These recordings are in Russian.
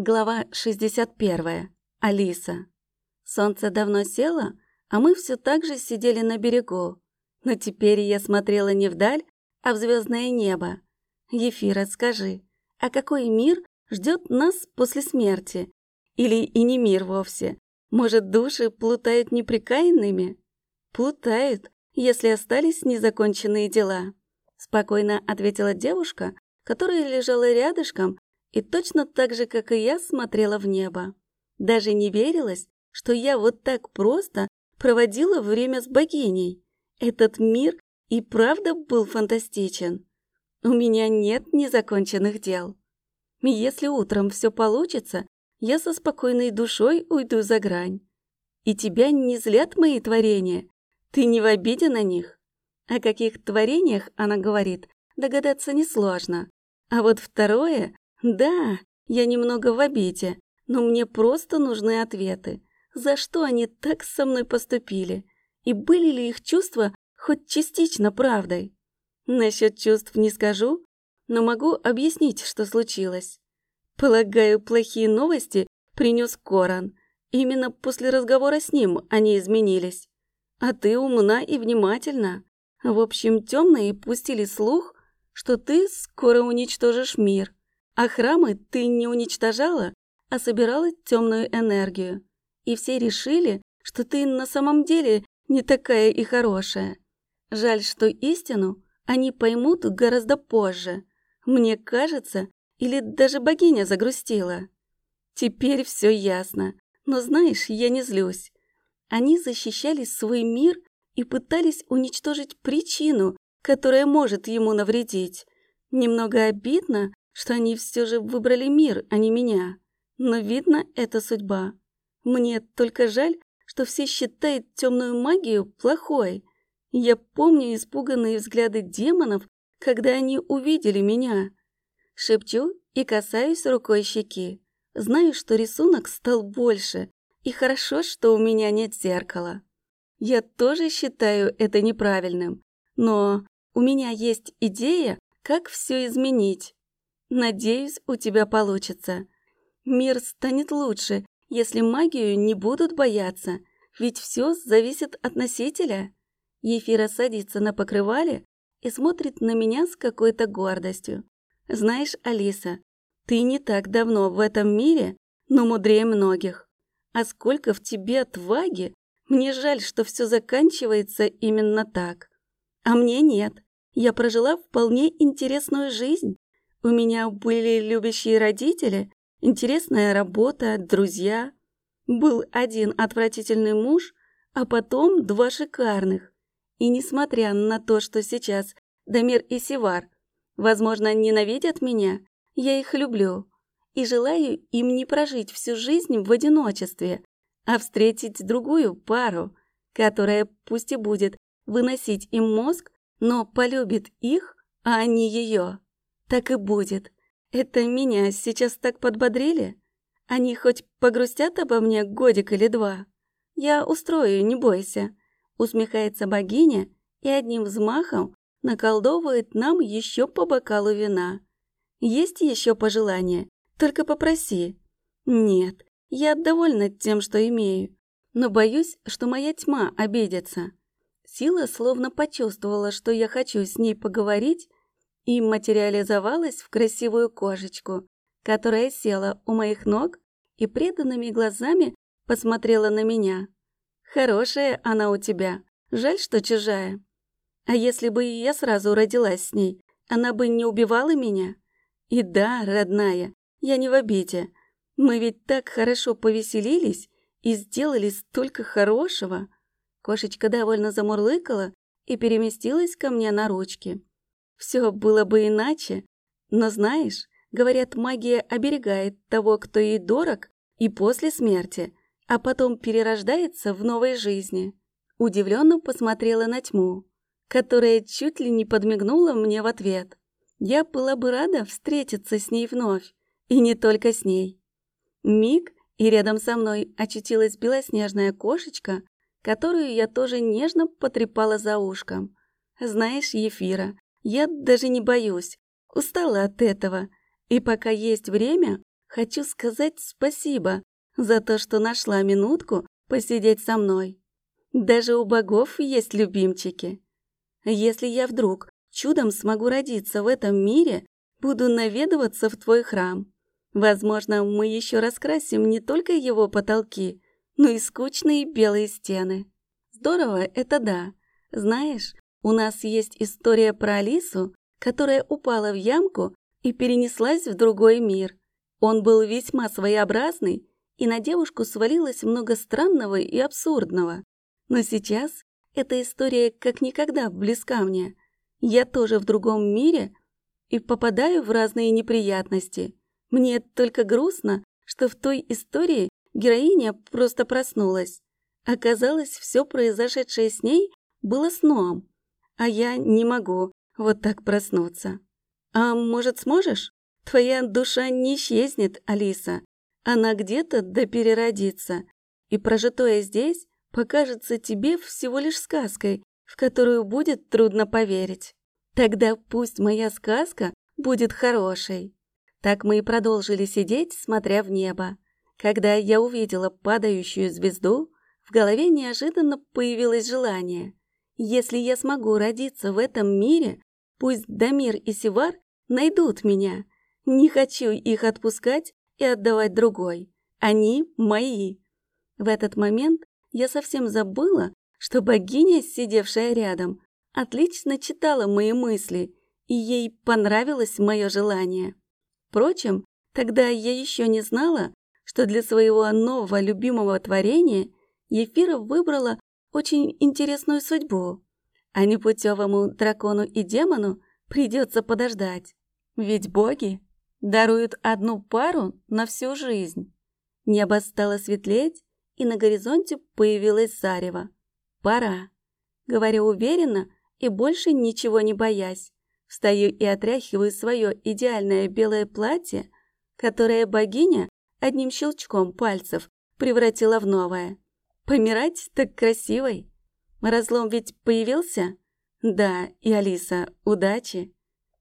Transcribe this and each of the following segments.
Глава 61. Алиса. Солнце давно село, а мы все так же сидели на берегу. Но теперь я смотрела не вдаль, а в звездное небо. Ефира, скажи, а какой мир ждет нас после смерти? Или и не мир вовсе? Может, души плутают неприкаянными? Плутают, если остались незаконченные дела. Спокойно ответила девушка, которая лежала рядышком и точно так же, как и я, смотрела в небо. Даже не верилось, что я вот так просто проводила время с богиней. Этот мир и правда был фантастичен. У меня нет незаконченных дел. Если утром все получится, я со спокойной душой уйду за грань. И тебя не злят мои творения. Ты не в обиде на них. О каких творениях она говорит, догадаться несложно. А вот второе да, я немного в обиде, но мне просто нужны ответы. За что они так со мной поступили? И были ли их чувства хоть частично правдой? Насчет чувств не скажу, но могу объяснить, что случилось. Полагаю, плохие новости принес Коран. Именно после разговора с ним они изменились. А ты умна и внимательна. В общем, темные пустили слух, что ты скоро уничтожишь мир. А храмы ты не уничтожала, а собирала темную энергию. И все решили, что ты на самом деле не такая и хорошая. Жаль, что истину они поймут гораздо позже. Мне кажется, или даже богиня загрустила. Теперь все ясно. Но знаешь, я не злюсь. Они защищали свой мир и пытались уничтожить причину, которая может ему навредить. Немного обидно, что они все же выбрали мир, а не меня. Но видно, это судьба. Мне только жаль, что все считают темную магию плохой. Я помню испуганные взгляды демонов, когда они увидели меня. Шепчу и касаюсь рукой щеки. Знаю, что рисунок стал больше, и хорошо, что у меня нет зеркала. Я тоже считаю это неправильным, но у меня есть идея, как все изменить. Надеюсь, у тебя получится. Мир станет лучше, если магию не будут бояться, ведь все зависит от носителя. Ефира садится на покрывале и смотрит на меня с какой-то гордостью. Знаешь, Алиса, ты не так давно в этом мире, но мудрее многих. А сколько в тебе отваги! Мне жаль, что все заканчивается именно так. А мне нет. Я прожила вполне интересную жизнь. У меня были любящие родители, интересная работа, друзья. Был один отвратительный муж, а потом два шикарных. И несмотря на то, что сейчас Дамир и Сивар, возможно, ненавидят меня, я их люблю и желаю им не прожить всю жизнь в одиночестве, а встретить другую пару, которая пусть и будет выносить им мозг, но полюбит их, а не ее. Так и будет. Это меня сейчас так подбодрили? Они хоть погрустят обо мне годик или два? Я устрою, не бойся. Усмехается богиня и одним взмахом наколдовывает нам еще по бокалу вина. Есть еще пожелания? Только попроси. Нет, я довольна тем, что имею. Но боюсь, что моя тьма обидится. Сила словно почувствовала, что я хочу с ней поговорить, и материализовалась в красивую кошечку, которая села у моих ног и преданными глазами посмотрела на меня. Хорошая она у тебя, жаль, что чужая. А если бы я сразу родилась с ней, она бы не убивала меня? И да, родная, я не в обиде. Мы ведь так хорошо повеселились и сделали столько хорошего. Кошечка довольно замурлыкала и переместилась ко мне на ручки. Все было бы иначе, но знаешь, говорят, магия оберегает того, кто ей дорог, и после смерти, а потом перерождается в новой жизни. Удивленно посмотрела на тьму, которая чуть ли не подмигнула мне в ответ. Я была бы рада встретиться с ней вновь, и не только с ней. Миг, и рядом со мной очутилась белоснежная кошечка, которую я тоже нежно потрепала за ушком. Знаешь, Ефира, я даже не боюсь, устала от этого. И пока есть время, хочу сказать спасибо за то, что нашла минутку посидеть со мной. Даже у богов есть любимчики. Если я вдруг чудом смогу родиться в этом мире, буду наведываться в твой храм. Возможно, мы еще раскрасим не только его потолки, но и скучные белые стены. Здорово, это да. Знаешь, у нас есть история про Алису, которая упала в ямку и перенеслась в другой мир. Он был весьма своеобразный, и на девушку свалилось много странного и абсурдного. Но сейчас эта история как никогда близка мне. Я тоже в другом мире и попадаю в разные неприятности. Мне только грустно, что в той истории героиня просто проснулась. Оказалось, все произошедшее с ней было сном, а я не могу вот так проснуться. А может, сможешь? Твоя душа не исчезнет, Алиса. Она где-то да переродится. И прожитое здесь покажется тебе всего лишь сказкой, в которую будет трудно поверить. Тогда пусть моя сказка будет хорошей. Так мы и продолжили сидеть, смотря в небо. Когда я увидела падающую звезду, в голове неожиданно появилось желание. Если я смогу родиться в этом мире, пусть Дамир и Сивар найдут меня. Не хочу их отпускать и отдавать другой. Они мои. В этот момент я совсем забыла, что богиня, сидевшая рядом, отлично читала мои мысли, и ей понравилось мое желание. Впрочем, тогда я еще не знала, что для своего нового любимого творения Ефира выбрала очень интересную судьбу, а непутевому дракону и демону придется подождать. Ведь боги даруют одну пару на всю жизнь. Небо стало светлеть, и на горизонте появилась зарево. Пора. Говорю уверенно и больше ничего не боясь. Встаю и отряхиваю свое идеальное белое платье, которое богиня одним щелчком пальцев превратила в новое. Помирать так красивой. Разлом ведь появился? Да, и Алиса, удачи.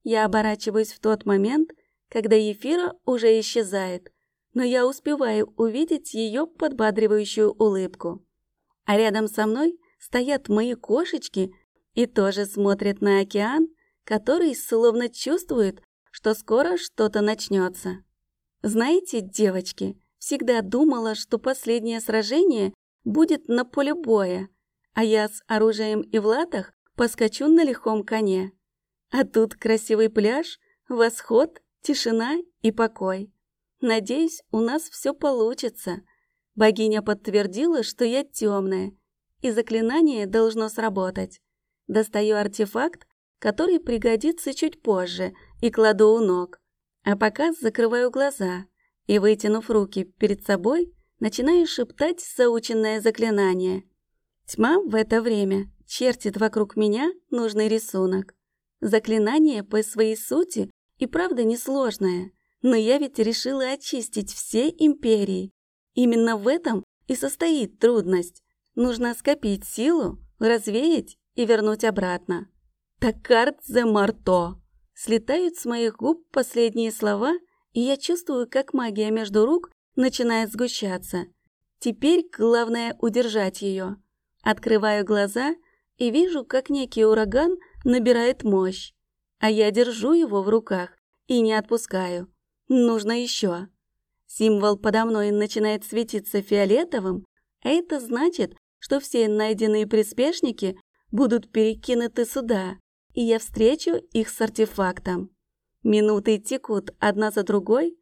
Я оборачиваюсь в тот момент, когда Ефира уже исчезает, но я успеваю увидеть ее подбадривающую улыбку. А рядом со мной стоят мои кошечки и тоже смотрят на океан, который словно чувствует, что скоро что-то начнется. Знаете, девочки, всегда думала, что последнее сражение будет на поле боя, а я с оружием и в латах поскочу на лихом коне. А тут красивый пляж, восход тишина и покой. Надеюсь, у нас все получится. Богиня подтвердила, что я темная, и заклинание должно сработать. Достаю артефакт, который пригодится чуть позже, и кладу у ног. А пока закрываю глаза и, вытянув руки перед собой, начинаю шептать заученное заклинание. Тьма в это время чертит вокруг меня нужный рисунок. Заклинание по своей сути и правда несложная, но я ведь решила очистить все империи. Именно в этом и состоит трудность. Нужно скопить силу, развеять и вернуть обратно. «Такарт зе марто!» Слетают с моих губ последние слова, и я чувствую, как магия между рук начинает сгущаться. Теперь главное удержать ее. Открываю глаза и вижу, как некий ураган набирает мощь а я держу его в руках и не отпускаю. Нужно еще. Символ подо мной начинает светиться фиолетовым, а это значит, что все найденные приспешники будут перекинуты сюда, и я встречу их с артефактом. Минуты текут одна за другой,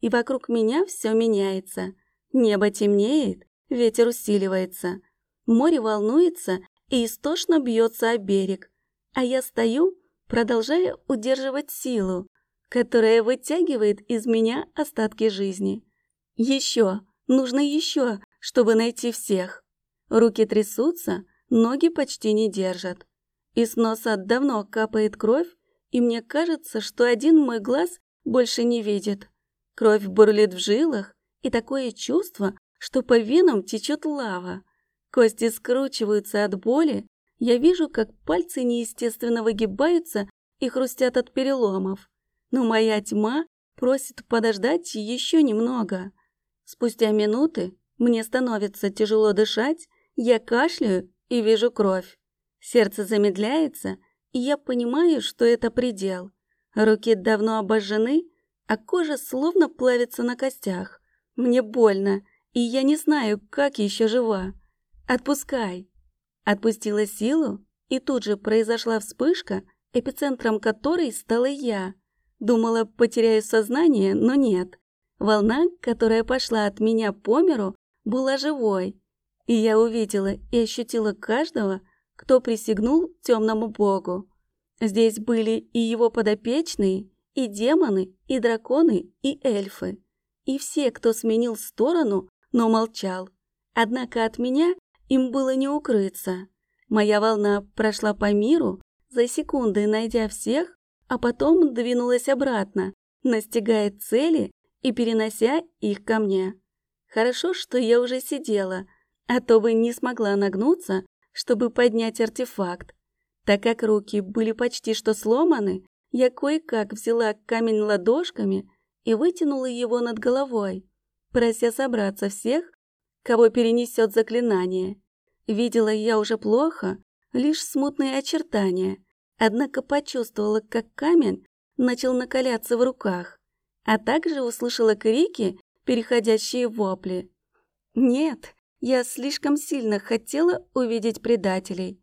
и вокруг меня все меняется. Небо темнеет, ветер усиливается, море волнуется и истошно бьется о берег, а я стою продолжая удерживать силу, которая вытягивает из меня остатки жизни. Еще, нужно еще, чтобы найти всех. Руки трясутся, ноги почти не держат. Из носа давно капает кровь, и мне кажется, что один мой глаз больше не видит. Кровь бурлит в жилах, и такое чувство, что по венам течет лава. Кости скручиваются от боли, я вижу, как пальцы неестественно выгибаются и хрустят от переломов. Но моя тьма просит подождать еще немного. Спустя минуты мне становится тяжело дышать, я кашляю и вижу кровь. Сердце замедляется, и я понимаю, что это предел. Руки давно обожжены, а кожа словно плавится на костях. Мне больно, и я не знаю, как еще жива. Отпускай. Отпустила силу, и тут же произошла вспышка, эпицентром которой стала я. Думала, потеряю сознание, но нет. Волна, которая пошла от меня по миру, была живой. И я увидела и ощутила каждого, кто присягнул темному богу. Здесь были и его подопечные, и демоны, и драконы, и эльфы. И все, кто сменил сторону, но молчал. Однако от меня им было не укрыться. Моя волна прошла по миру, за секунды найдя всех, а потом двинулась обратно, настигая цели и перенося их ко мне. Хорошо, что я уже сидела, а то бы не смогла нагнуться, чтобы поднять артефакт. Так как руки были почти что сломаны, я кое-как взяла камень ладошками и вытянула его над головой, прося собраться всех, кого перенесет заклинание. Видела я уже плохо, лишь смутные очертания, однако почувствовала, как камень начал накаляться в руках, а также услышала крики, переходящие в вопли. Нет, я слишком сильно хотела увидеть предателей.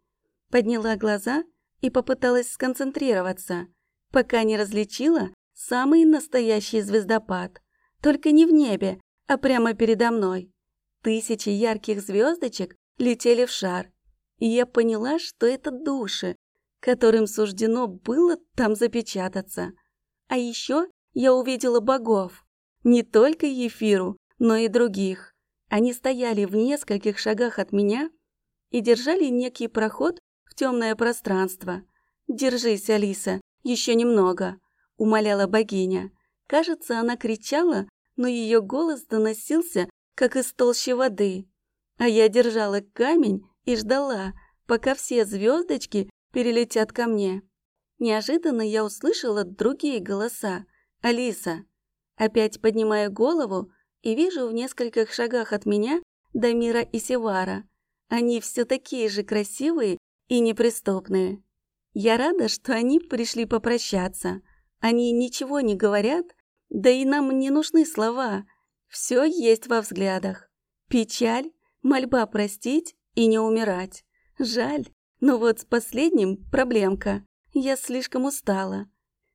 Подняла глаза и попыталась сконцентрироваться, пока не различила самый настоящий звездопад. Только не в небе, а прямо передо мной. Тысячи ярких звездочек летели в шар, и я поняла, что это души, которым суждено было там запечататься. А еще я увидела богов, не только Ефиру, но и других. Они стояли в нескольких шагах от меня и держали некий проход в темное пространство. «Держись, Алиса, еще немного», — умоляла богиня. Кажется, она кричала, но ее голос доносился, как из толщи воды. А я держала камень и ждала, пока все звездочки перелетят ко мне. Неожиданно я услышала другие голоса. «Алиса!» Опять поднимаю голову и вижу в нескольких шагах от меня Дамира и Севара. Они все такие же красивые и неприступные. Я рада, что они пришли попрощаться. Они ничего не говорят, да и нам не нужны слова. Все есть во взглядах. Печаль, Мольба простить и не умирать. Жаль, но вот с последним проблемка. Я слишком устала.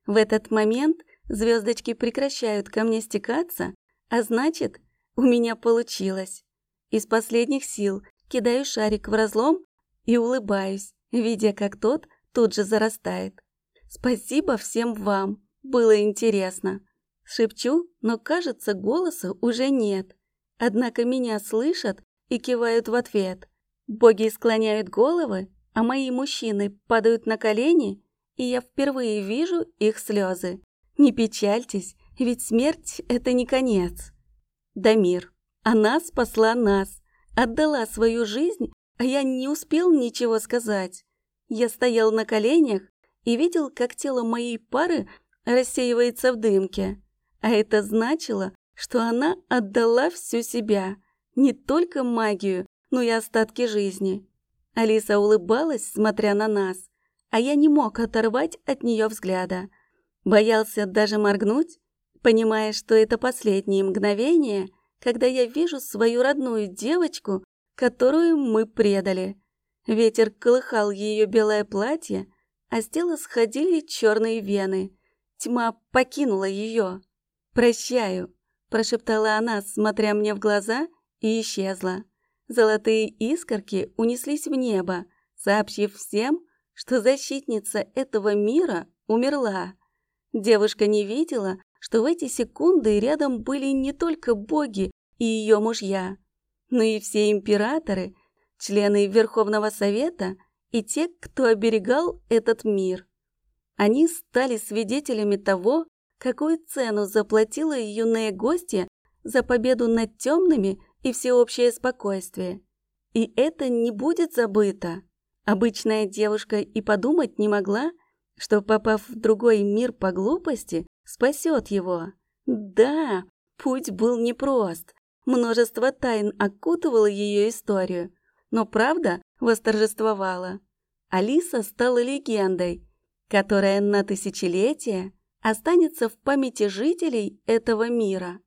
В этот момент звездочки прекращают ко мне стекаться, а значит, у меня получилось. Из последних сил кидаю шарик в разлом и улыбаюсь, видя, как тот тут же зарастает. Спасибо всем вам, было интересно. Шепчу, но кажется, голоса уже нет. Однако меня слышат и кивают в ответ. Боги склоняют головы, а мои мужчины падают на колени, и я впервые вижу их слезы. Не печальтесь, ведь смерть — это не конец. Дамир, она спасла нас, отдала свою жизнь, а я не успел ничего сказать. Я стоял на коленях и видел, как тело моей пары рассеивается в дымке. А это значило, что она отдала всю себя — не только магию, но и остатки жизни. Алиса улыбалась, смотря на нас, а я не мог оторвать от нее взгляда. Боялся даже моргнуть, понимая, что это последние мгновения, когда я вижу свою родную девочку, которую мы предали. Ветер колыхал ее белое платье, а с тела сходили черные вены. Тьма покинула ее. «Прощаю», – прошептала она, смотря мне в глаза – и исчезла. Золотые искорки унеслись в небо, сообщив всем, что защитница этого мира умерла. Девушка не видела, что в эти секунды рядом были не только боги и ее мужья, но и все императоры, члены Верховного Совета и те, кто оберегал этот мир. Они стали свидетелями того, какую цену заплатила юная гостья за победу над темными и всеобщее спокойствие. И это не будет забыто. Обычная девушка и подумать не могла, что, попав в другой мир по глупости, спасет его. Да, путь был непрост. Множество тайн окутывало ее историю, но правда восторжествовала. Алиса стала легендой, которая на тысячелетия останется в памяти жителей этого мира.